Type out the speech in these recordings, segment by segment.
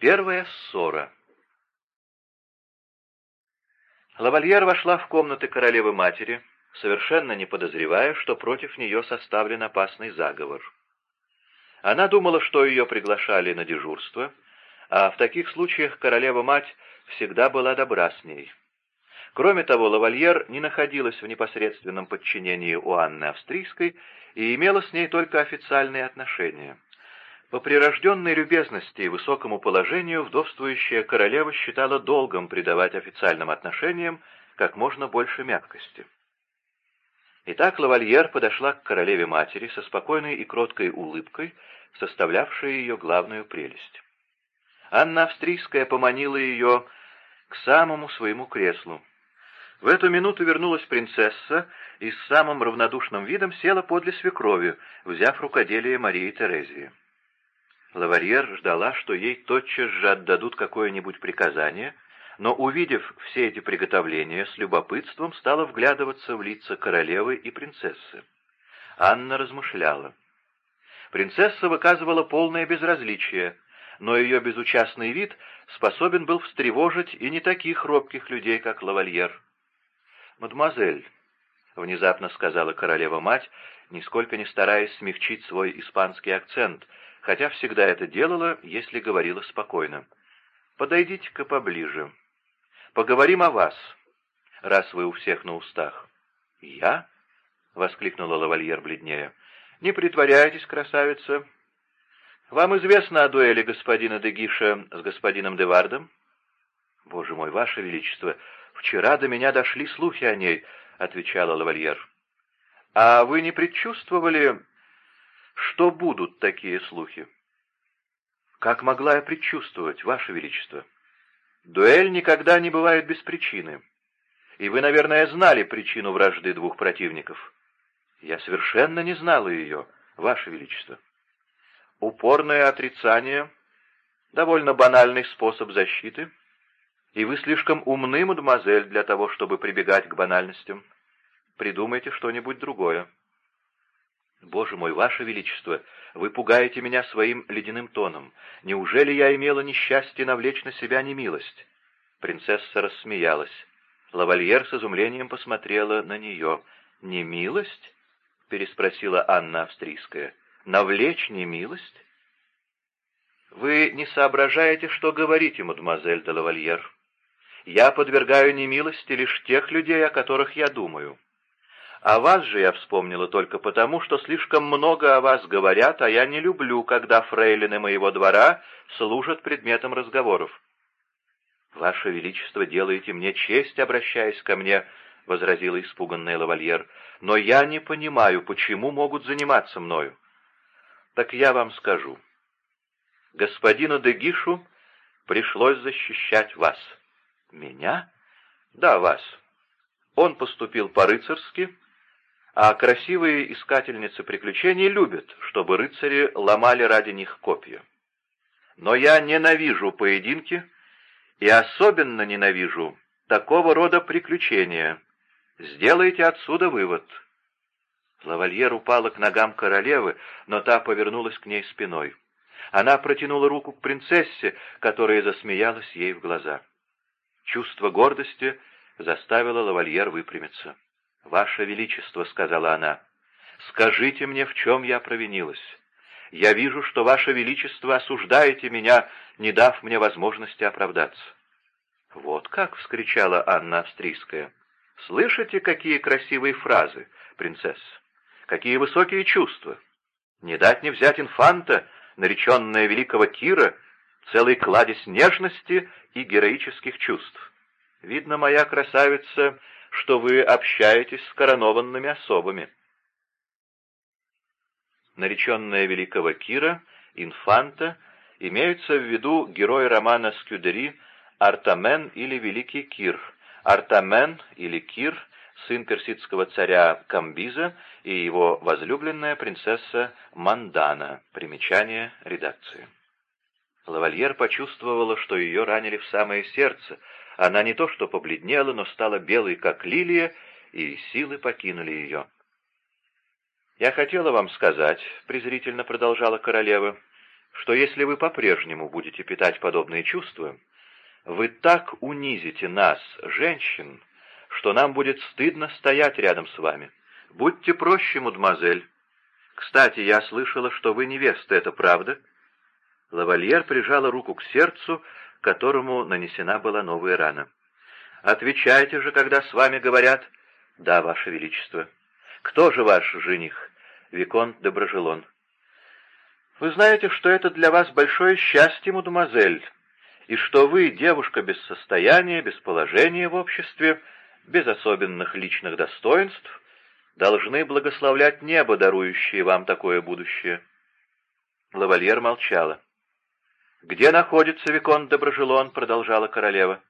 Первая ссора. Лавальер вошла в комнаты королевы-матери, совершенно не подозревая, что против нее составлен опасный заговор. Она думала, что ее приглашали на дежурство, а в таких случаях королева-мать всегда была добра с ней. Кроме того, лавальер не находилась в непосредственном подчинении у Анны Австрийской и имела с ней только официальные отношения. По прирожденной любезности и высокому положению вдовствующая королева считала долгом придавать официальным отношениям как можно больше мягкости. Итак, лавальер подошла к королеве-матери со спокойной и кроткой улыбкой, составлявшей ее главную прелесть. Анна Австрийская поманила ее к самому своему креслу. В эту минуту вернулась принцесса и с самым равнодушным видом села подле свекрови, взяв рукоделие Марии Терезии. Лаварьер ждала, что ей тотчас же отдадут какое-нибудь приказание, но, увидев все эти приготовления, с любопытством стала вглядываться в лица королевы и принцессы. Анна размышляла. Принцесса выказывала полное безразличие, но ее безучастный вид способен был встревожить и не таких робких людей, как лавальер. «Мадемуазель», — внезапно сказала королева-мать, нисколько не стараясь смягчить свой испанский акцент — хотя всегда это делала, если говорила спокойно. «Подойдите-ка поближе. Поговорим о вас, раз вы у всех на устах». «Я?» — воскликнула лавальер бледнее. «Не притворяйтесь, красавица. Вам известно о дуэли господина Дегиша с господином Девардом?» «Боже мой, ваше величество, вчера до меня дошли слухи о ней», — отвечала лавальер. «А вы не предчувствовали что будут такие слухи? Как могла я предчувствовать, Ваше Величество? Дуэль никогда не бывает без причины. И вы, наверное, знали причину вражды двух противников. Я совершенно не знала ее, Ваше Величество. Упорное отрицание — довольно банальный способ защиты, и вы слишком умны, мадемуазель, для того, чтобы прибегать к банальностям. Придумайте что-нибудь другое. «Боже мой, Ваше Величество, вы пугаете меня своим ледяным тоном. Неужели я имела несчастье навлечь на себя немилость?» Принцесса рассмеялась. Лавальер с изумлением посмотрела на нее. «Немилость?» — переспросила Анна Австрийская. «Навлечь немилость?» «Вы не соображаете, что говорите, мадемуазель де лавальер. Я подвергаю немилости лишь тех людей, о которых я думаю». О вас же я вспомнила только потому, что слишком много о вас говорят, а я не люблю, когда фрейлины моего двора служат предметом разговоров. «Ваше Величество, делаете мне честь, обращаясь ко мне», — возразила испуганная лавальер, — «но я не понимаю, почему могут заниматься мною». «Так я вам скажу. Господину Дегишу пришлось защищать вас». «Меня?» «Да, вас. Он поступил по-рыцарски» а красивые искательницы приключений любят, чтобы рыцари ломали ради них копья. Но я ненавижу поединки и особенно ненавижу такого рода приключения. Сделайте отсюда вывод. Лавальер упала к ногам королевы, но та повернулась к ней спиной. Она протянула руку к принцессе, которая засмеялась ей в глаза. Чувство гордости заставило лавальер выпрямиться. «Ваше Величество», — сказала она, — «скажите мне, в чем я провинилась. Я вижу, что Ваше Величество осуждаете меня, не дав мне возможности оправдаться». «Вот как!» — вскричала Анна Австрийская. «Слышите, какие красивые фразы, принцесса? Какие высокие чувства! Не дать не взять инфанта, нареченная великого Кира, целый кладезь нежности и героических чувств. Видно, моя красавица что вы общаетесь с коронованными особами. Нареченная великого Кира, инфанта, имеются в виду герои романа Скюдери Артамен или Великий Кир. Артамен или Кир — сын персидского царя Камбиза и его возлюбленная принцесса Мандана. Примечание редакции. Лавальер почувствовала, что ее ранили в самое сердце, она не то что побледнела, но стала белой, как лилия, и силы покинули ее. «Я хотела вам сказать», — презрительно продолжала королева, — что если вы по-прежнему будете питать подобные чувства, вы так унизите нас, женщин, что нам будет стыдно стоять рядом с вами. Будьте проще, мадемуазель. Кстати, я слышала, что вы невеста, это правда?» Лавальер прижала руку к сердцу, которому нанесена была новая рана. «Отвечайте же, когда с вами говорят...» «Да, ваше величество». «Кто же ваш жених?» «Виконт Доброжелон». «Вы знаете, что это для вас большое счастье, мадемуазель, и что вы, девушка без состояния, без положения в обществе, без особенных личных достоинств, должны благословлять небо, дарующее вам такое будущее». Лавальер молчала. «Где находится Викон Доброжелон?» — продолжала королева.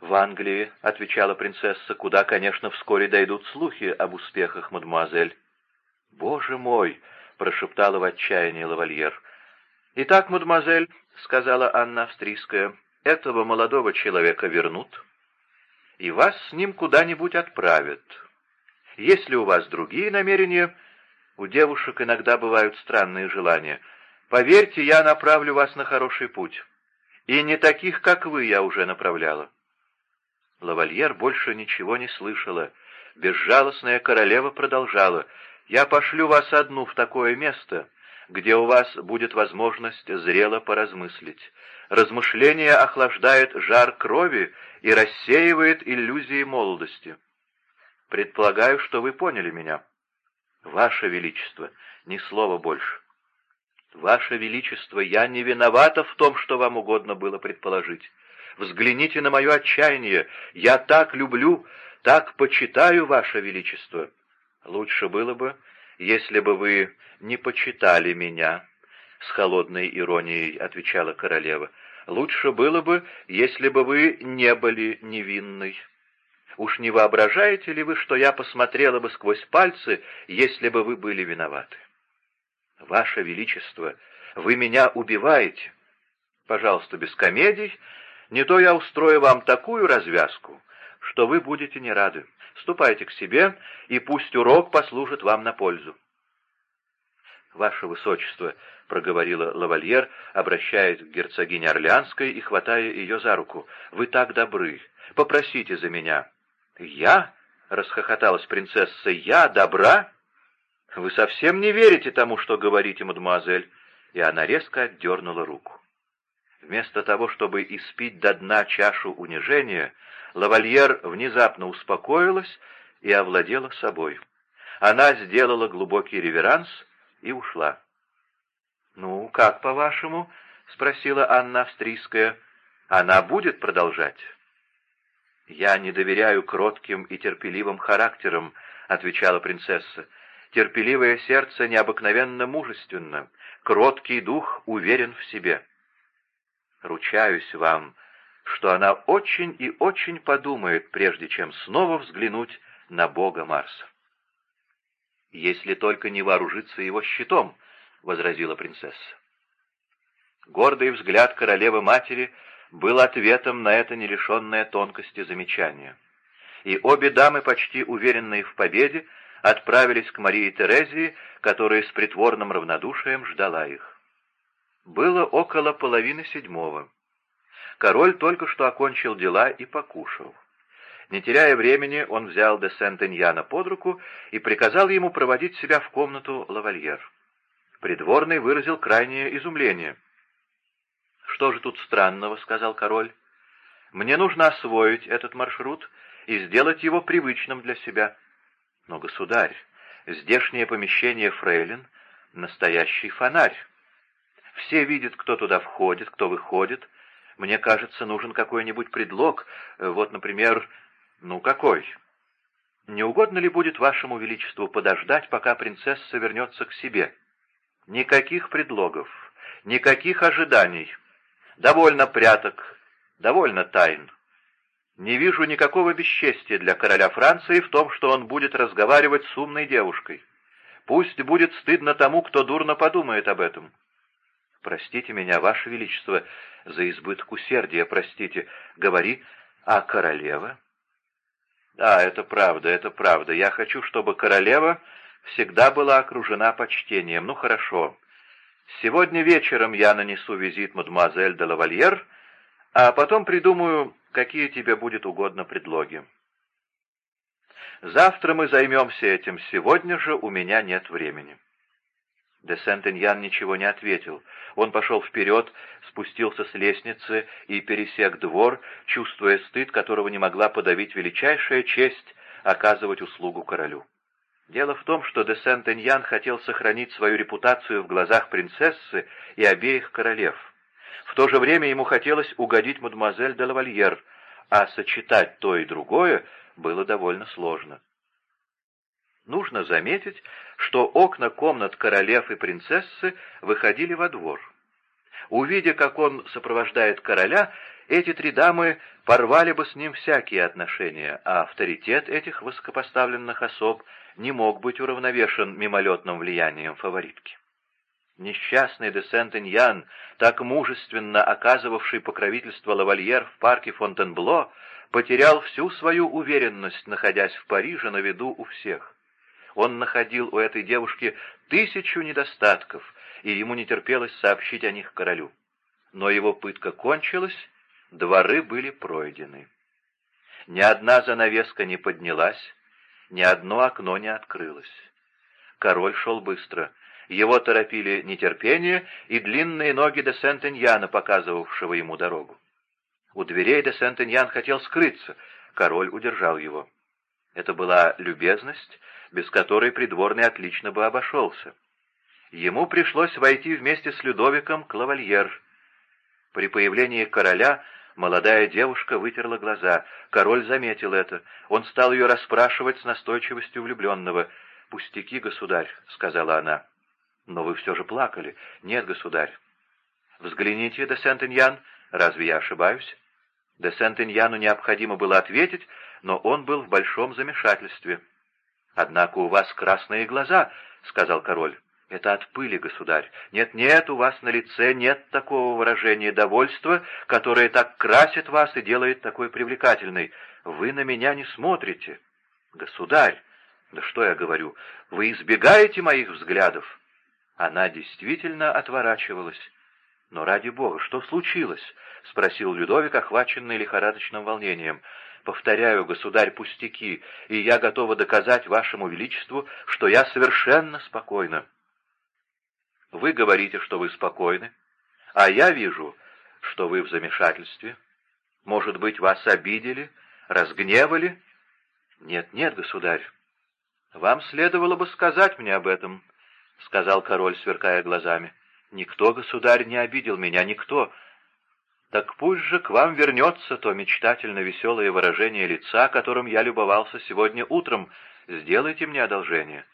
«В Англии», — отвечала принцесса, — «куда, конечно, вскоре дойдут слухи об успехах мадемуазель». «Боже мой!» — прошептала в отчаянии лавальер. «Итак, мадемуазель», — сказала Анна Австрийская, — «этого молодого человека вернут, и вас с ним куда-нибудь отправят. Если у вас другие намерения, у девушек иногда бывают странные желания — Поверьте, я направлю вас на хороший путь. И не таких, как вы, я уже направляла. Лавальер больше ничего не слышала. Безжалостная королева продолжала. «Я пошлю вас одну в такое место, где у вас будет возможность зрело поразмыслить. Размышление охлаждает жар крови и рассеивает иллюзии молодости. Предполагаю, что вы поняли меня. Ваше Величество, ни слова больше. «Ваше Величество, я не виновата в том, что вам угодно было предположить. Взгляните на мое отчаяние. Я так люблю, так почитаю Ваше Величество. Лучше было бы, если бы вы не почитали меня», — с холодной иронией отвечала королева. «Лучше было бы, если бы вы не были невинной». Уж не воображаете ли вы, что я посмотрела бы сквозь пальцы, если бы вы были виноваты? «Ваше Величество, вы меня убиваете. Пожалуйста, без комедий, не то я устрою вам такую развязку, что вы будете не рады. Ступайте к себе, и пусть урок послужит вам на пользу». «Ваше Высочество», — проговорила лавальер, обращаясь к герцогине Орлеанской и хватая ее за руку, — «вы так добры, попросите за меня». «Я?» — расхохоталась принцесса. «Я добра?» «Вы совсем не верите тому, что говорите, мадемуазель!» И она резко отдернула руку. Вместо того, чтобы испить до дна чашу унижения, лавальер внезапно успокоилась и овладела собой. Она сделала глубокий реверанс и ушла. «Ну, как по-вашему?» — спросила Анна Австрийская. «Она будет продолжать?» «Я не доверяю кротким и терпеливым характерам», — отвечала принцесса. Терпеливое сердце необыкновенно мужественно, кроткий дух уверен в себе. Ручаюсь вам, что она очень и очень подумает, прежде чем снова взглянуть на бога Марса. «Если только не вооружиться его щитом», — возразила принцесса. Гордый взгляд королевы-матери был ответом на это нерешенное тонкости замечание. И обе дамы, почти уверенные в победе, отправились к Марии Терезии, которая с притворным равнодушием ждала их. Было около половины седьмого. Король только что окончил дела и покушал. Не теряя времени, он взял де Сент-Эньяна под руку и приказал ему проводить себя в комнату лавальер. Придворный выразил крайнее изумление. «Что же тут странного?» — сказал король. «Мне нужно освоить этот маршрут и сделать его привычным для себя». Но, государь, здешнее помещение фрейлин — настоящий фонарь. Все видят, кто туда входит, кто выходит. Мне кажется, нужен какой-нибудь предлог. Вот, например, ну какой? Не угодно ли будет вашему величеству подождать, пока принцесса вернется к себе? Никаких предлогов, никаких ожиданий. Довольно пряток, довольно тайн. Не вижу никакого бесчестия для короля Франции в том, что он будет разговаривать с умной девушкой. Пусть будет стыдно тому, кто дурно подумает об этом. Простите меня, Ваше Величество, за избыток усердия, простите. Говори, а королева? Да, это правда, это правда. Я хочу, чтобы королева всегда была окружена почтением. Ну, хорошо. Сегодня вечером я нанесу визит мадемуазель де лавальер, а потом придумаю, какие тебе будет угодно предлоги. Завтра мы займемся этим, сегодня же у меня нет времени». Де Сент-Эньян ничего не ответил. Он пошел вперед, спустился с лестницы и пересек двор, чувствуя стыд, которого не могла подавить величайшая честь оказывать услугу королю. Дело в том, что де Сент-Эньян хотел сохранить свою репутацию в глазах принцессы и обеих королев. В то же время ему хотелось угодить мадемуазель де лавальер, а сочетать то и другое было довольно сложно. Нужно заметить, что окна комнат королев и принцессы выходили во двор. Увидя, как он сопровождает короля, эти три дамы порвали бы с ним всякие отношения, а авторитет этих высокопоставленных особ не мог быть уравновешен мимолетным влиянием фаворитки. Несчастный де Сент-Эньян, так мужественно оказывавший покровительство лавальер в парке Фонтенбло, потерял всю свою уверенность, находясь в Париже на виду у всех. Он находил у этой девушки тысячу недостатков, и ему не терпелось сообщить о них королю. Но его пытка кончилась, дворы были пройдены. Ни одна занавеска не поднялась, ни одно окно не открылось. Король шел быстро. Его торопили нетерпение и длинные ноги де Сент-Эньяна, показывавшего ему дорогу. У дверей де Сент-Эньян хотел скрыться, король удержал его. Это была любезность, без которой придворный отлично бы обошелся. Ему пришлось войти вместе с Людовиком Клавальер. При появлении короля молодая девушка вытерла глаза. Король заметил это. Он стал ее расспрашивать с настойчивостью влюбленного. «Пустяки, государь», — сказала она. «Но вы все же плакали». «Нет, государь». «Взгляните, де Сент-Иньян, разве я ошибаюсь?» Де Сент-Иньяну необходимо было ответить, но он был в большом замешательстве. «Однако у вас красные глаза», — сказал король. «Это от пыли, государь. Нет-нет, у вас на лице нет такого выражения довольства, которое так красит вас и делает такой привлекательной. Вы на меня не смотрите. Государь, да что я говорю, вы избегаете моих взглядов». Она действительно отворачивалась. «Но ради бога, что случилось?» — спросил Людовик, охваченный лихорадочным волнением. Повторяю, государь, пустяки, и я готова доказать вашему величеству, что я совершенно спокойна. Вы говорите, что вы спокойны, а я вижу, что вы в замешательстве. Может быть, вас обидели, разгневали? Нет, нет, государь. Вам следовало бы сказать мне об этом, — сказал король, сверкая глазами. Никто, государь, не обидел меня, никто. Так пусть же к вам вернется то мечтательно веселое выражение лица, которым я любовался сегодня утром. Сделайте мне одолжение.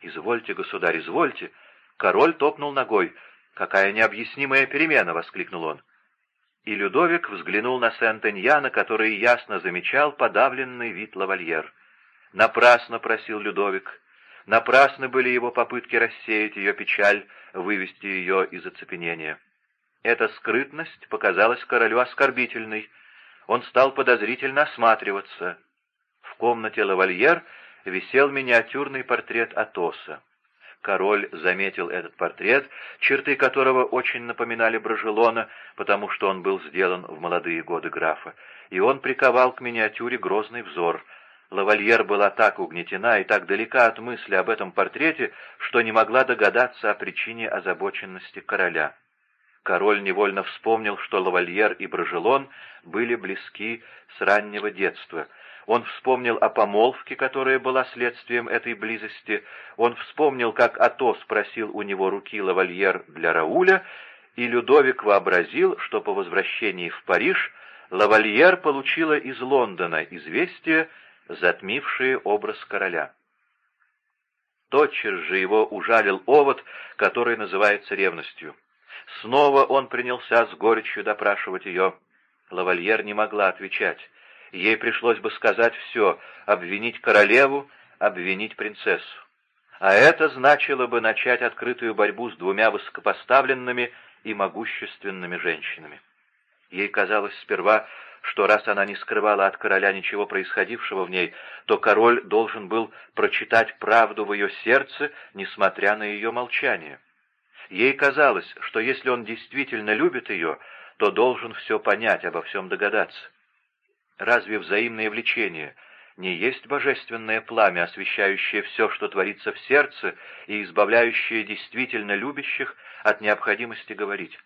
Извольте, государь, извольте. Король топнул ногой. «Какая необъяснимая перемена!» — воскликнул он. И Людовик взглянул на Сент-Эньяна, который ясно замечал подавленный вид лавальер. Напрасно просил Людовик. Напрасны были его попытки рассеять ее печаль, вывести ее из оцепенения. Эта скрытность показалась королю оскорбительной. Он стал подозрительно осматриваться. В комнате лавальер висел миниатюрный портрет Атоса. Король заметил этот портрет, черты которого очень напоминали Брожелона, потому что он был сделан в молодые годы графа, и он приковал к миниатюре грозный взор. Лавальер была так угнетена и так далека от мысли об этом портрете, что не могла догадаться о причине озабоченности короля. Король невольно вспомнил, что лавальер и Брожелон были близки с раннего детства. Он вспомнил о помолвке, которая была следствием этой близости. Он вспомнил, как Атос просил у него руки лавальер для Рауля, и Людовик вообразил, что по возвращении в Париж лавальер получила из Лондона известие, затмившее образ короля. Тотчас же его ужалил овод, который называется ревностью. Снова он принялся с горечью допрашивать ее. Лавальер не могла отвечать. Ей пришлось бы сказать все, обвинить королеву, обвинить принцессу. А это значило бы начать открытую борьбу с двумя высокопоставленными и могущественными женщинами. Ей казалось сперва, что раз она не скрывала от короля ничего происходившего в ней, то король должен был прочитать правду в ее сердце, несмотря на ее молчание. Ей казалось, что если он действительно любит ее, то должен все понять, обо всем догадаться. Разве взаимное влечение не есть божественное пламя, освещающее все, что творится в сердце, и избавляющее действительно любящих от необходимости говорить?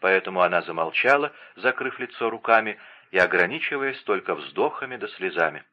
Поэтому она замолчала, закрыв лицо руками и ограничиваясь только вздохами да слезами.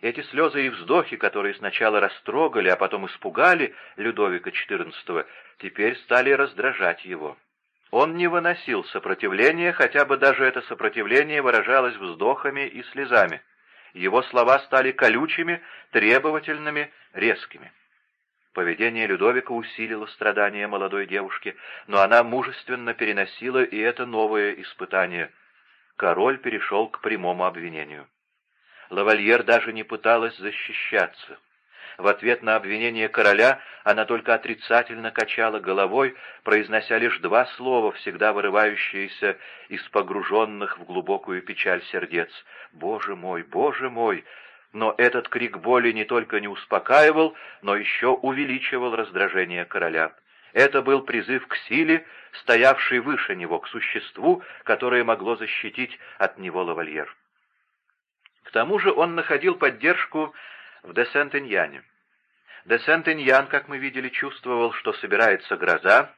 Эти слезы и вздохи, которые сначала растрогали, а потом испугали Людовика XIV, теперь стали раздражать его. Он не выносил сопротивления, хотя бы даже это сопротивление выражалось вздохами и слезами. Его слова стали колючими, требовательными, резкими. Поведение Людовика усилило страдания молодой девушки, но она мужественно переносила и это новое испытание. Король перешел к прямому обвинению. Лавальер даже не пыталась защищаться. В ответ на обвинение короля она только отрицательно качала головой, произнося лишь два слова, всегда вырывающиеся из погруженных в глубокую печаль сердец. «Боже мой, Боже мой!» Но этот крик боли не только не успокаивал, но еще увеличивал раздражение короля. Это был призыв к силе, стоявшей выше него, к существу, которое могло защитить от него лавальер. К тому же он находил поддержку в де Сент-Иньяне. Де Сент-Иньян, как мы видели, чувствовал, что собирается гроза.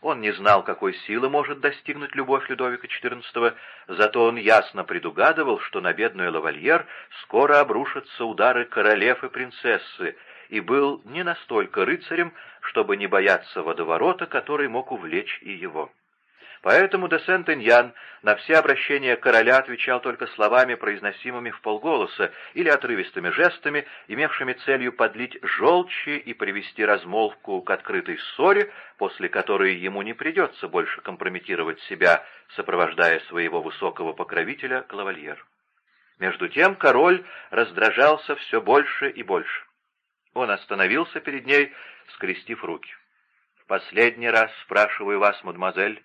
Он не знал, какой силы может достигнуть любовь Людовика XIV, зато он ясно предугадывал, что на бедную лавальер скоро обрушатся удары королев и принцессы, и был не настолько рыцарем, чтобы не бояться водоворота, который мог увлечь и его. Поэтому де Сент-Эньян на все обращения короля отвечал только словами, произносимыми в полголоса, или отрывистыми жестами, имевшими целью подлить желчи и привести размолвку к открытой ссоре, после которой ему не придется больше компрометировать себя, сопровождая своего высокого покровителя Клавальер. Между тем король раздражался все больше и больше. Он остановился перед ней, скрестив руки. «В последний раз спрашиваю вас, мадемуазель,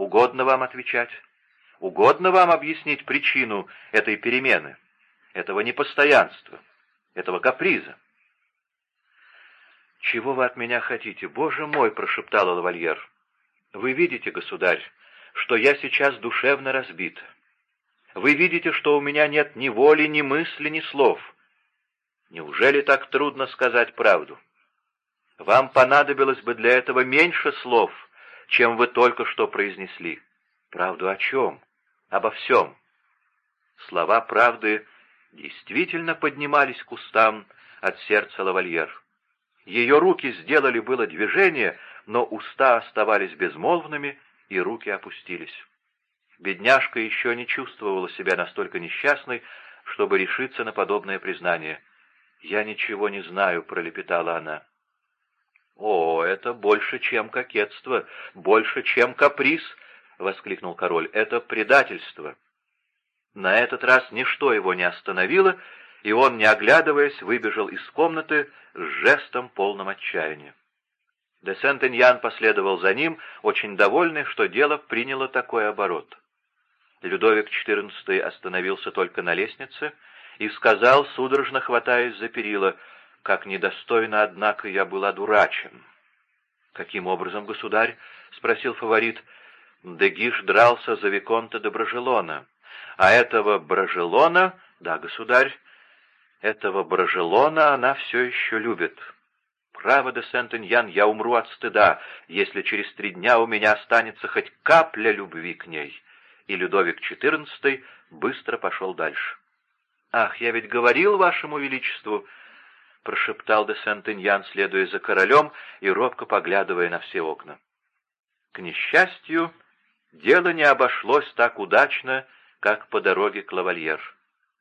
Угодно вам отвечать? Угодно вам объяснить причину этой перемены, этого непостоянства, этого каприза? «Чего вы от меня хотите? Боже мой!» — прошептал лавальер. «Вы видите, государь, что я сейчас душевно разбит. Вы видите, что у меня нет ни воли, ни мысли, ни слов. Неужели так трудно сказать правду? Вам понадобилось бы для этого меньше слов — чем вы только что произнесли. Правду о чем? Обо всем. Слова правды действительно поднимались к устам от сердца лавальер. Ее руки сделали было движение, но уста оставались безмолвными, и руки опустились. Бедняжка еще не чувствовала себя настолько несчастной, чтобы решиться на подобное признание. «Я ничего не знаю», — пролепетала она. «О, это больше, чем кокетство, больше, чем каприз!» — воскликнул король. «Это предательство!» На этот раз ничто его не остановило, и он, не оглядываясь, выбежал из комнаты с жестом полным отчаяния. Де Сент-Эньян последовал за ним, очень довольный, что дело приняло такой оборот. Людовик XIV остановился только на лестнице и сказал, судорожно хватаясь за перила, — как недостойно, однако, я был одурачен. — Каким образом, государь? — спросил фаворит. — Дегиш дрался за Виконта де Брожелона. А этого Брожелона... — Да, государь, этого Брожелона она все еще любит. Право, де Сент-Иньян, я умру от стыда, если через три дня у меня останется хоть капля любви к ней. И Людовик XIV быстро пошел дальше. — Ах, я ведь говорил вашему величеству, — прошептал де Сент-Иньян, следуя за королем и робко поглядывая на все окна. К несчастью, дело не обошлось так удачно, как по дороге к лавальер.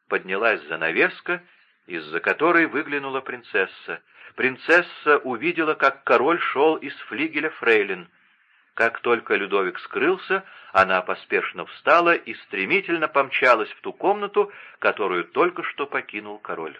Поднялась занавеска, из-за которой выглянула принцесса. Принцесса увидела, как король шел из флигеля фрейлин. Как только Людовик скрылся, она поспешно встала и стремительно помчалась в ту комнату, которую только что покинул король.